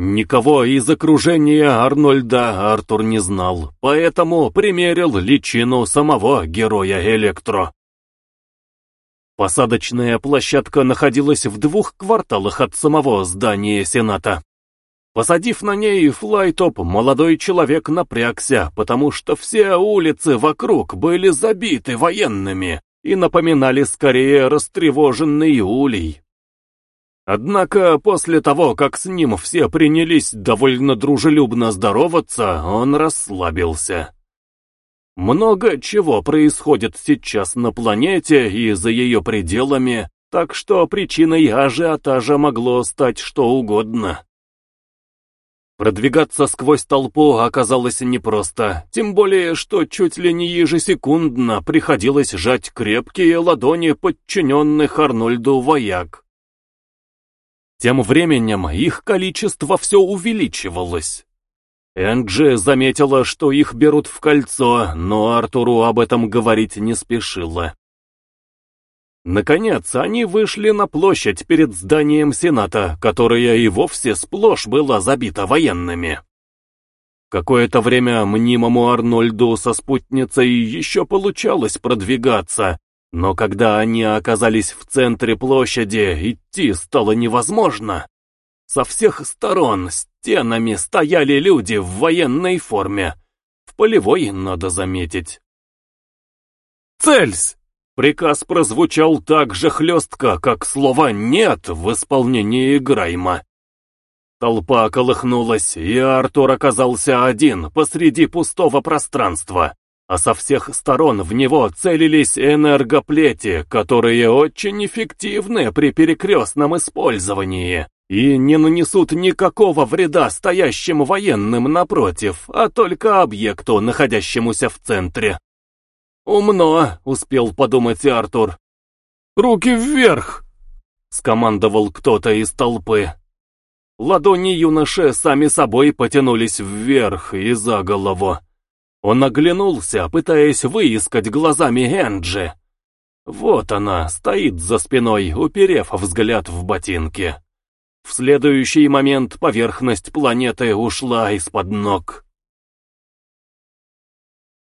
Никого из окружения Арнольда Артур не знал, поэтому примерил личину самого героя Электро. Посадочная площадка находилась в двух кварталах от самого здания Сената. Посадив на ней флайтоп, молодой человек напрягся, потому что все улицы вокруг были забиты военными и напоминали скорее растревоженный улей. Однако после того, как с ним все принялись довольно дружелюбно здороваться, он расслабился. Много чего происходит сейчас на планете и за ее пределами, так что причиной ажиотажа могло стать что угодно. Продвигаться сквозь толпу оказалось непросто, тем более, что чуть ли не ежесекундно приходилось жать крепкие ладони подчиненных Арнольду вояк. Тем временем их количество все увеличивалось. Энджи заметила, что их берут в кольцо, но Артуру об этом говорить не спешила. Наконец, они вышли на площадь перед зданием Сената, которая и вовсе сплошь была забита военными. Какое-то время мнимому Арнольду со спутницей еще получалось продвигаться, но когда они оказались в центре площади, идти стало невозможно. Со всех сторон стенами стояли люди в военной форме. В полевой, надо заметить. «Цельсь!» Приказ прозвучал так же хлестко, как слова «нет» в исполнении Грайма. Толпа колыхнулась, и Артур оказался один посреди пустого пространства а со всех сторон в него целились энергоплети, которые очень эффективны при перекрестном использовании и не нанесут никакого вреда стоящим военным напротив, а только объекту, находящемуся в центре. «Умно», — успел подумать Артур. «Руки вверх!» — скомандовал кто-то из толпы. Ладони юноши сами собой потянулись вверх и за голову. Он оглянулся, пытаясь выискать глазами Энджи. Вот она, стоит за спиной, уперев взгляд в ботинки. В следующий момент поверхность планеты ушла из-под ног.